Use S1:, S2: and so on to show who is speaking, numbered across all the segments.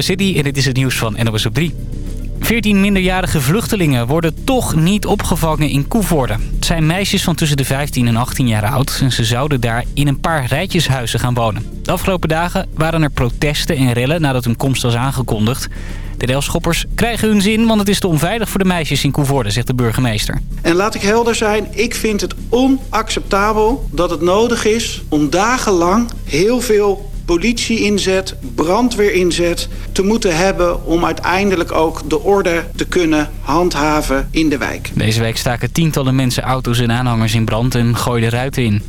S1: City en dit is het nieuws van NOS op 3. 14 minderjarige vluchtelingen worden toch niet opgevangen in Koevoorde. Het zijn meisjes van tussen de 15 en 18 jaar oud... en ze zouden daar in een paar rijtjeshuizen gaan wonen. De afgelopen dagen waren er protesten en rellen nadat hun komst was aangekondigd. De railschoppers krijgen hun zin, want het is te onveilig voor de meisjes in Koevoorde, zegt de burgemeester.
S2: En laat ik helder zijn, ik vind het onacceptabel dat het nodig is om dagenlang heel veel politie-inzet, brandweer-inzet te moeten hebben... om uiteindelijk ook de orde te kunnen handhaven in de wijk.
S1: Deze week staken tientallen mensen auto's en aanhangers in brand en gooiden ruiten in.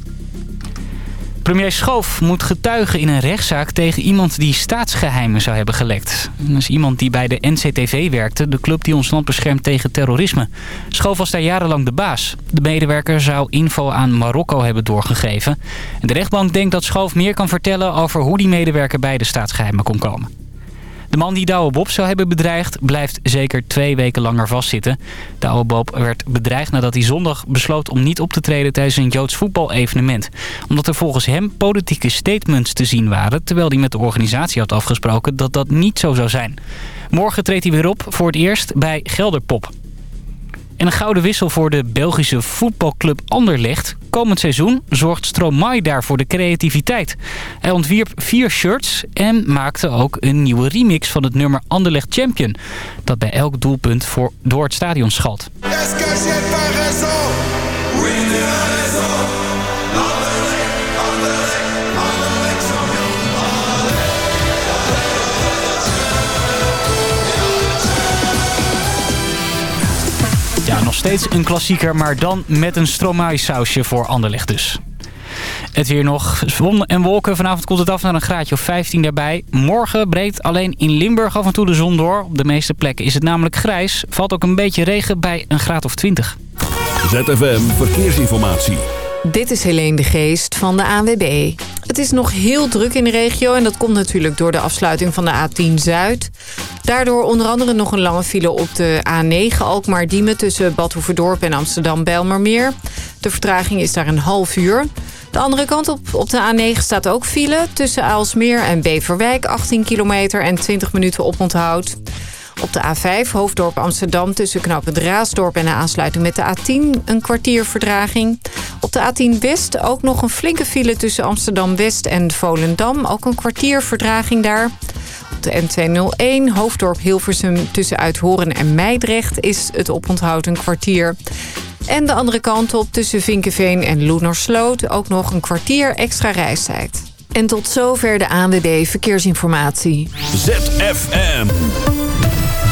S1: Premier Schoof moet getuigen in een rechtszaak tegen iemand die staatsgeheimen zou hebben gelekt. Dat is iemand die bij de NCTV werkte, de club die ons land beschermt tegen terrorisme. Schoof was daar jarenlang de baas. De medewerker zou info aan Marokko hebben doorgegeven. En de rechtbank denkt dat Schoof meer kan vertellen over hoe die medewerker bij de staatsgeheimen kon komen. De man die Douwe Bob zou hebben bedreigd blijft zeker twee weken langer vastzitten. Douwe Bob werd bedreigd nadat hij zondag besloot om niet op te treden tijdens een Joods voetbal-evenement. Omdat er volgens hem politieke statements te zien waren... terwijl hij met de organisatie had afgesproken dat dat niet zo zou zijn. Morgen treedt hij weer op voor het eerst bij Gelderpop. En een gouden wissel voor de Belgische voetbalclub Anderlecht. Komend seizoen zorgt Stromae daar voor de creativiteit. Hij ontwierp vier shirts en maakte ook een nieuwe remix van het nummer Anderlecht Champion. Dat bij elk doelpunt voor, door het stadion schalt. Nog steeds een klassieker, maar dan met een stromae sausje voor Anderlecht dus. Het weer nog. Zon en wolken. Vanavond komt het af naar een graadje of 15 daarbij. Morgen breekt alleen in Limburg af en toe de zon door. Op de meeste plekken is het namelijk grijs. Valt ook een beetje regen bij een graad of 20.
S3: ZFM Verkeersinformatie.
S4: Dit is Helene de Geest van de ANWB. Het is nog heel druk in de regio en dat komt natuurlijk door de afsluiting van de A10 Zuid. Daardoor onder andere nog een lange file op de A9 Alkmaar-Diemen... tussen Bad Hoeverdorp en Amsterdam-Bijlmermeer. De vertraging is daar een half uur. De andere kant op, op de A9 staat ook file tussen Aalsmeer en Beverwijk... 18 kilometer en 20 minuten oponthoud. Op de A5 Hoofddorp Amsterdam tussen knooppunt Raasdorp en de aansluiting met de A10 een kwartier verdraging. Op de A10 West ook nog een flinke file tussen Amsterdam West en Volendam. Ook een kwartier verdraging daar. Op de N201 Hoofddorp Hilversum tussen Uithoren en Meidrecht is het oponthoud een kwartier. En de andere kant op tussen Vinkenveen en Loenersloot ook nog een kwartier extra reistijd. En tot zover de ANWB Verkeersinformatie.
S3: ZFM.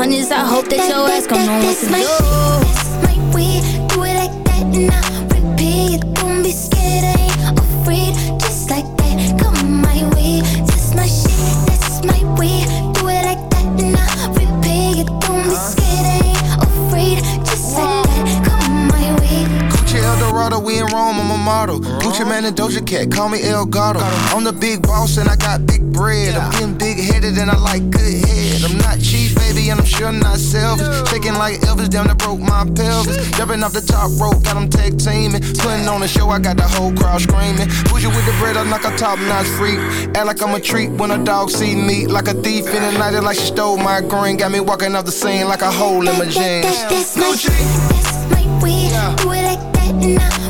S5: hundreds, I hope that your ass gon' know what to do
S6: This it like that and I repeat? Don't be scared, I ain't afraid. Just like that, come my way. That's my shit, that's my way. Do it like that and I repeat. Don't be scared, I ain't afraid. Just like that, come my way.
S7: Gucci we in Rome, I'm a model. Gucci Mane and Doja Cat, call me El Gato. I'm the big boss and I got big bread. I'm getting big-headed and I like good head. I'm not cheap baby, and I'm sure not selfish. Shaking like Elvis, down the broke my pelvis. Jumping off the top rope, got them tag teaming. Putting on a show, I got the whole crowd screaming. Push you with the bread, I knock a top notch freak. Act like I'm a treat when a dog see me. Like a thief in the night, like she stole my green. Got me walking off the scene like a hole in my jeans.
S6: That's, that's, my, weed. Do it like that, and I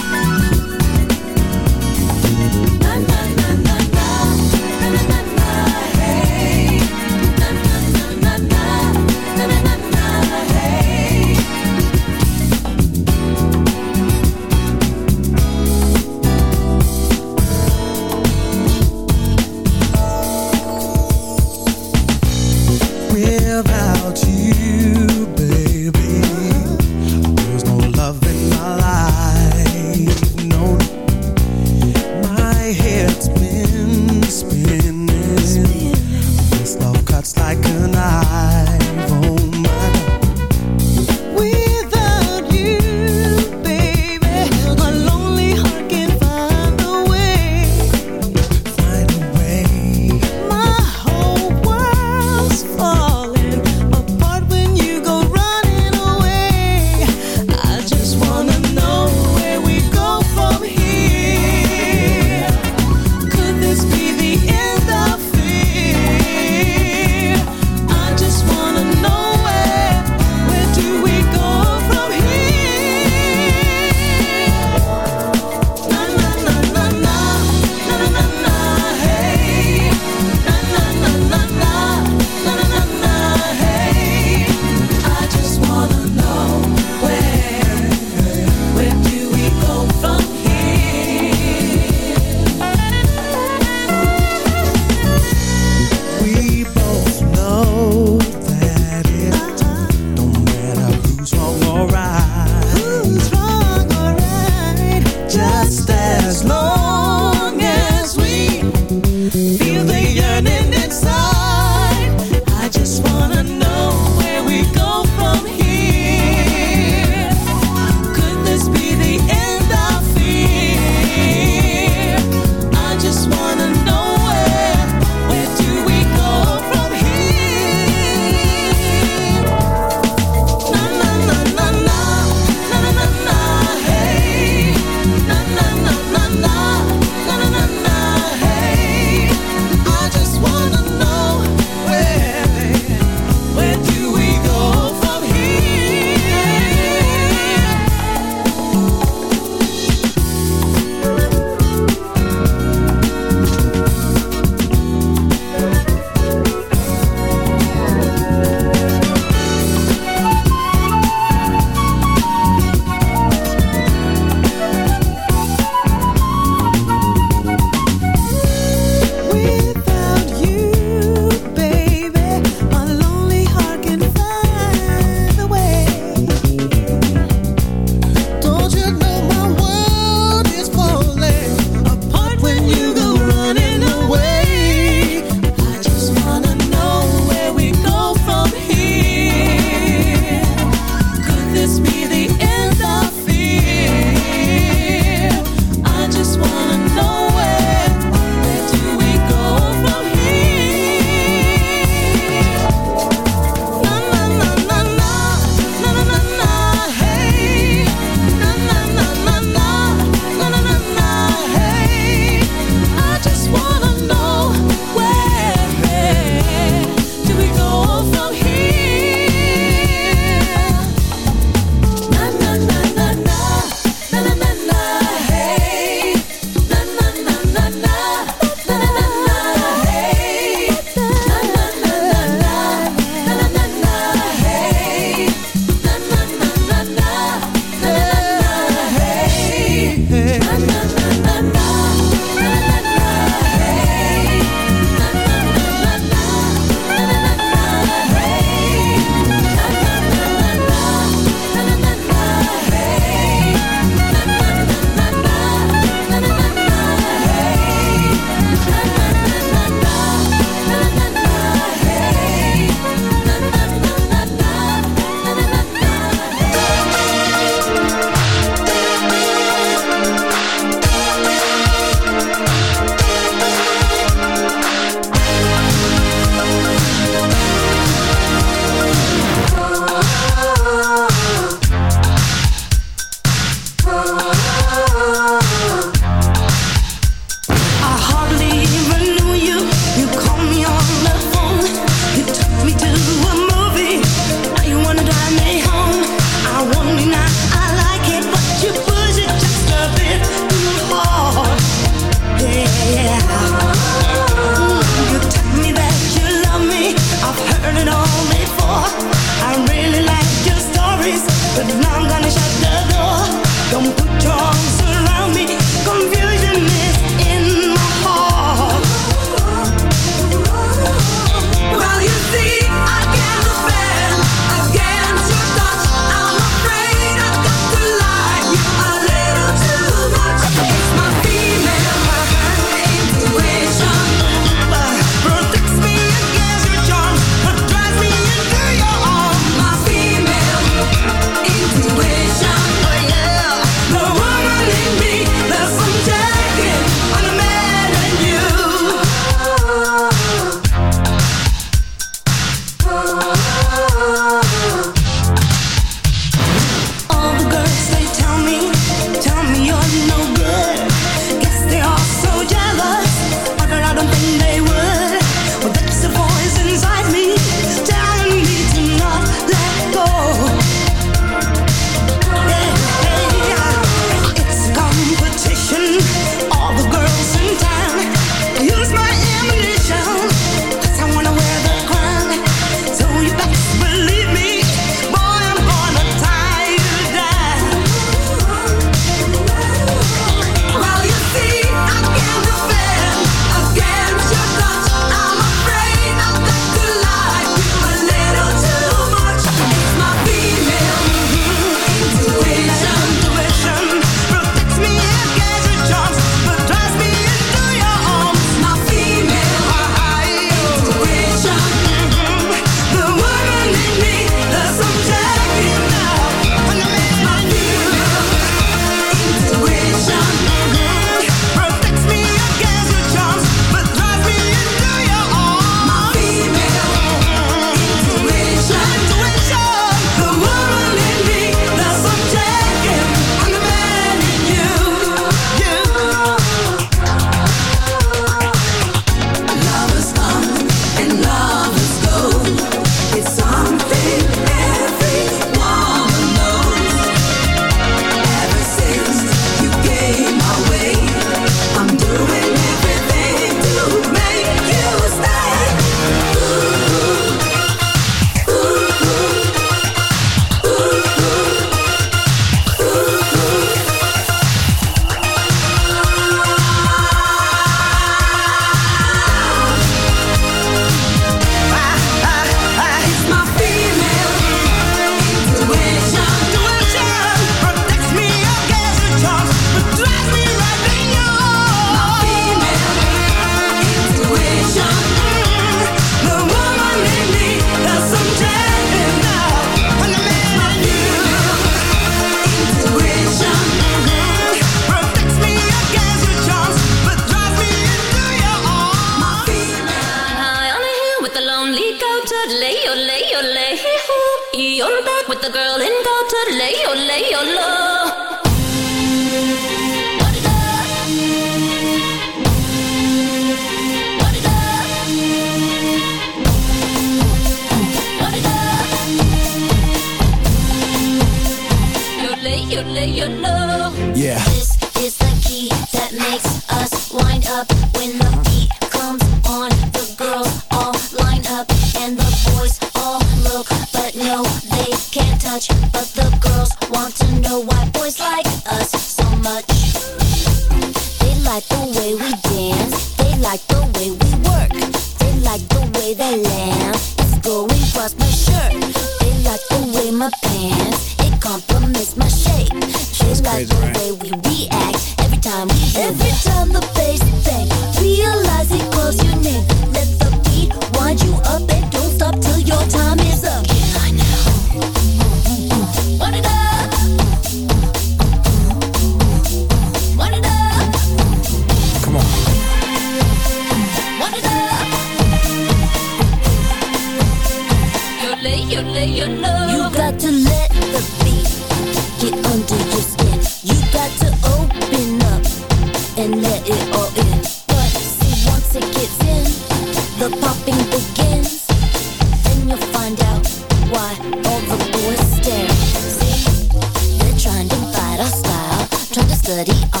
S5: trying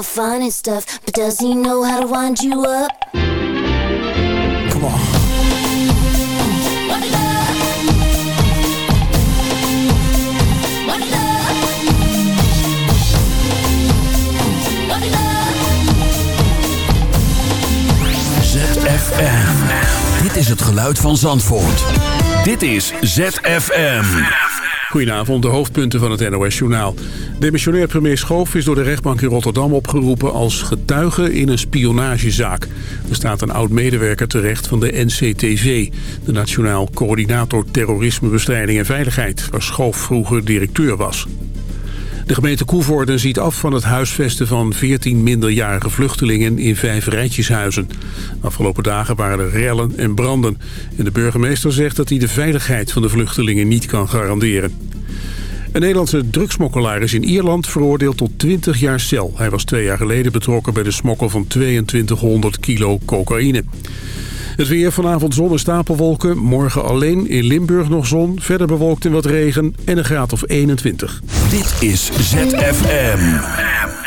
S5: you're fine and stuff, but does he know how to wind you up?
S8: Come on.
S9: ZFM. Dit is het geluid van Zandvoort. Dit is ZFM.
S10: Goedenavond, de hoofdpunten van het NOS-journaal. Demissionair premier Schoof is door de rechtbank in Rotterdam opgeroepen als getuige in een spionagezaak. Er staat een oud-medewerker terecht van de NCTV, de Nationaal Coördinator Terrorismebestrijding en Veiligheid, waar Schoof vroeger directeur was. De gemeente Koevoorde ziet af van het huisvesten van 14 minderjarige vluchtelingen in vijf rijtjeshuizen. Afgelopen dagen waren er rellen en branden. En de burgemeester zegt dat hij de veiligheid van de vluchtelingen niet kan garanderen. Een Nederlandse drugsmokkelaar is in Ierland veroordeeld tot 20 jaar cel. Hij was twee jaar geleden betrokken bij de smokkel van 2200 kilo cocaïne. Het weer vanavond zon en stapelwolken. Morgen alleen in Limburg nog zon. Verder bewolkt en wat regen en een graad of 21.
S9: Dit is ZFM.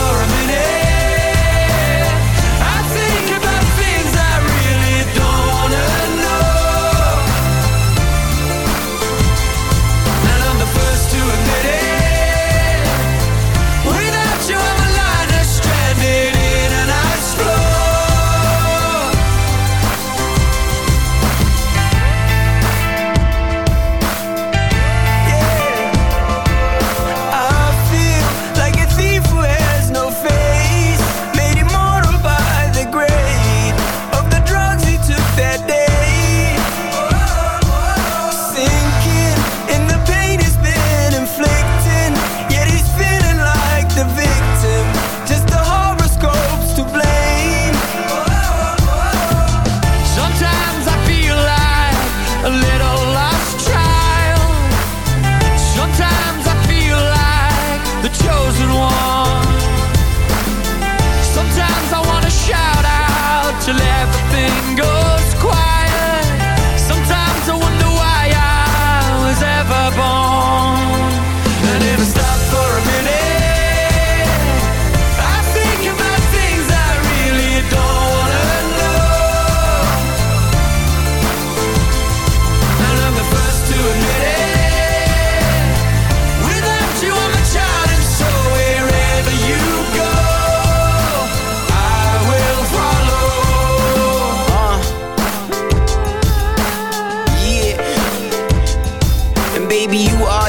S11: For a
S12: baby, you are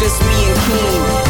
S12: Just me and King.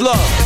S13: love.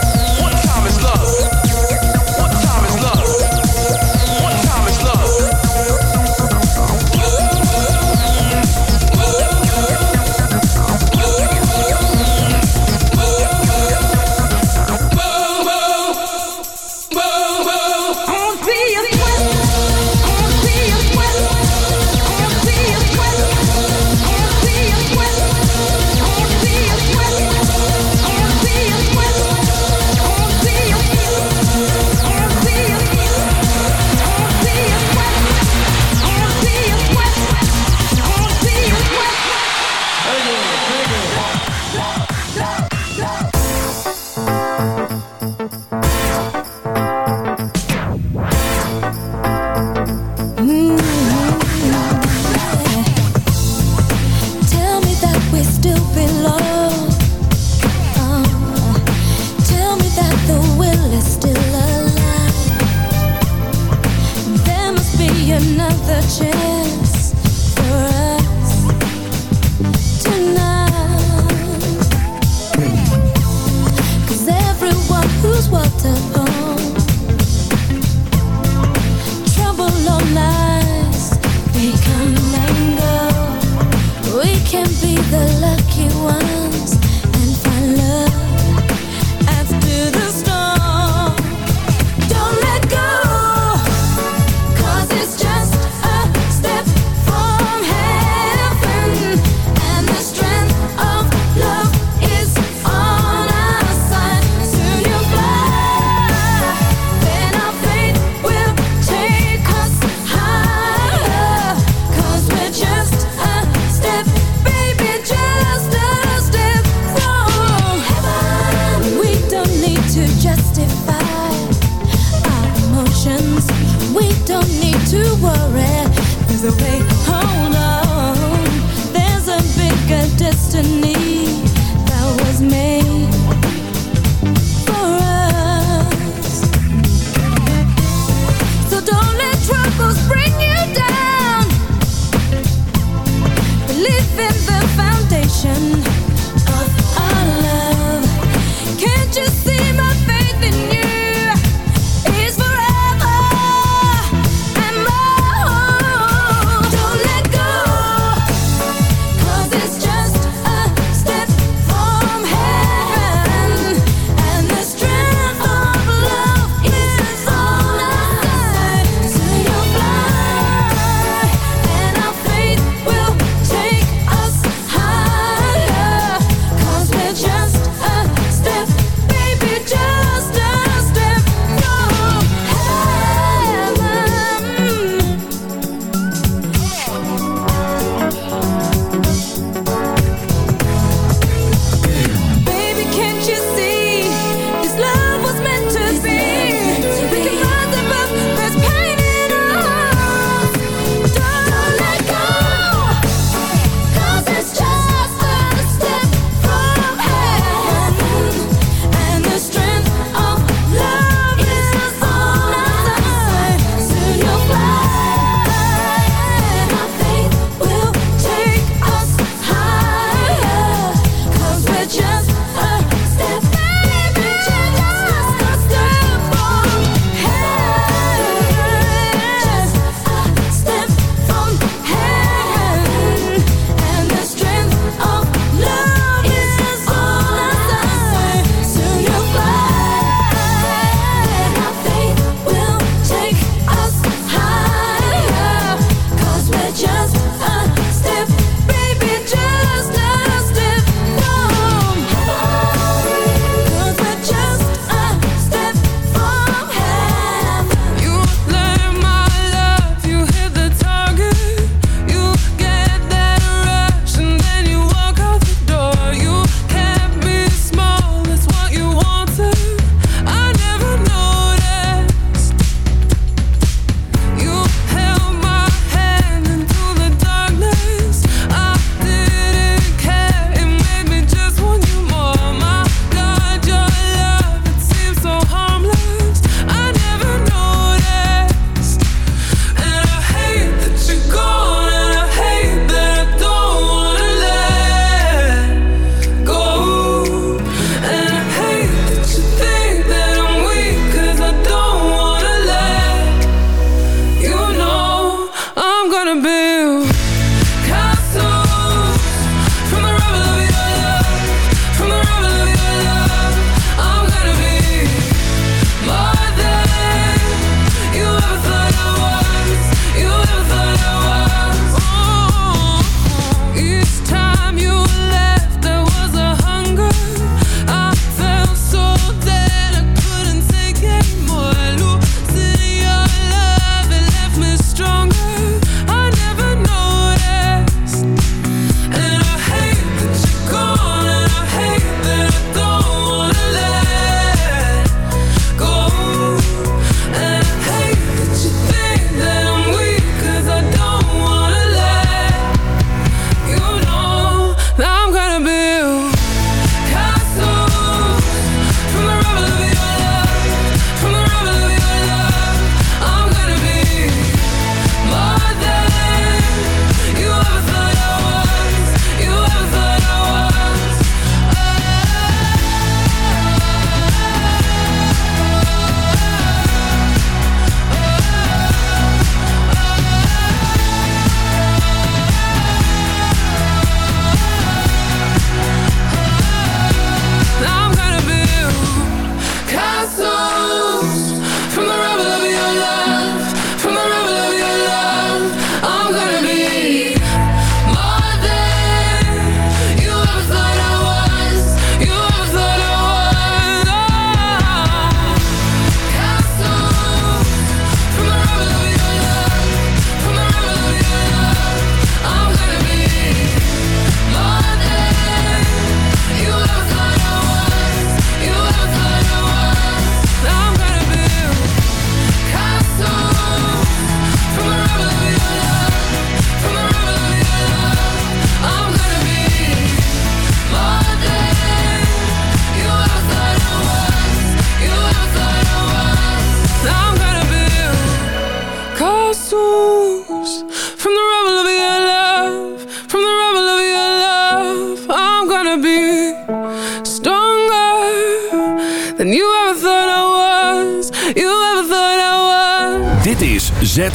S6: We can be the lucky ones and find love.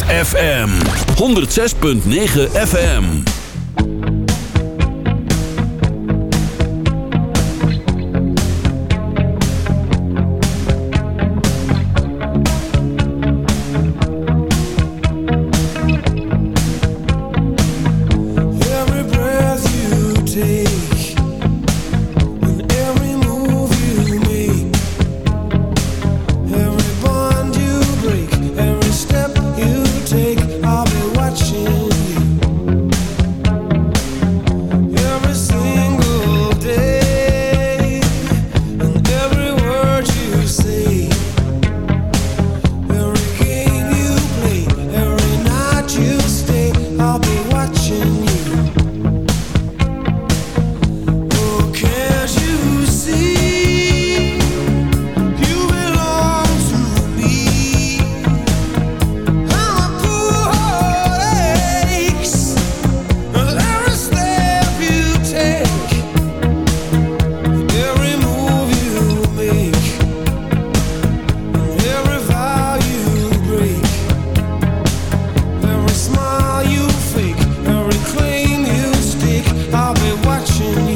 S14: FM 106.9 FM
S15: watching you.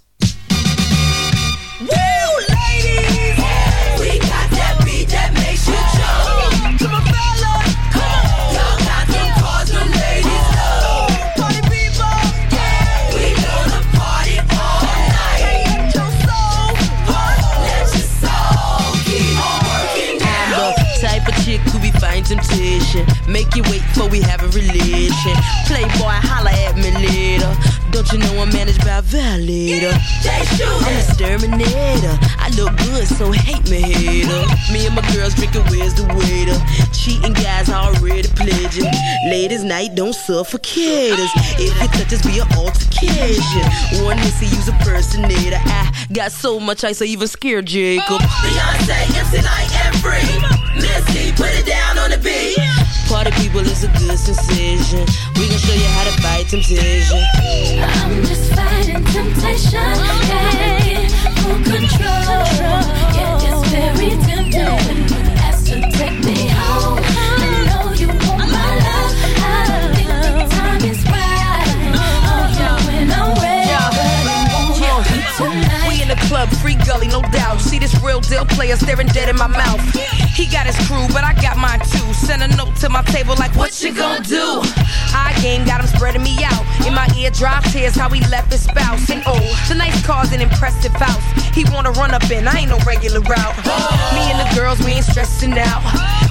S12: make you wait for we have a religion. Playboy, holler at me later. Don't you know I'm managed by a validator? I'm a exterminator. I look good, so hate me, hater. Me and my girls drinking, where's the waiter? cheating guys already pledging. Ladies' night don't suffocate us. If it touches, be an altercation. One missy, use a personator. I got so much ice, I even scared Jacob.
S16: Beyonce, MC Lyte, and free. Missy, put it down on the beat.
S12: Party people is a good sensation. We gon' show you how to fight temptation.
S6: I'm just fighting temptation. Hey, full control. Yeah, it's very tempting.
S12: club, free gully, no doubt. See this real deal player staring dead in my mouth. He got his crew, but I got mine too. Send a note to my table like, what, what you gonna do? I game got him spreading me out. In my ear, drop tears, how he left his spouse. And oh, the nice car's an impressive house. He wanna run up in, I ain't no regular route. Me and the girls, we ain't stressing out.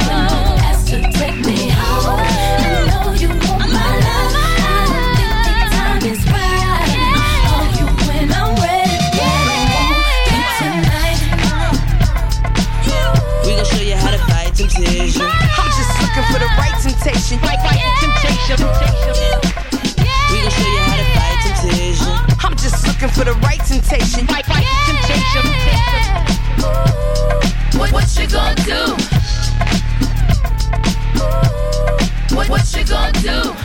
S12: temptation. I'm just looking for the right temptation. Right, right, temptation. We gon' show you how to fight temptation. I'm just looking for the right temptation. Right, right, temptation.
S17: What, what you gonna do? What, what you gonna do?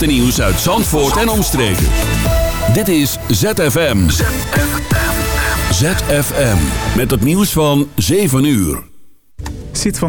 S9: Laatste nieuws uit Zandvoort en omstreken. Dit is ZFM. ZFM. Met het nieuws van 7 uur.
S18: Zit van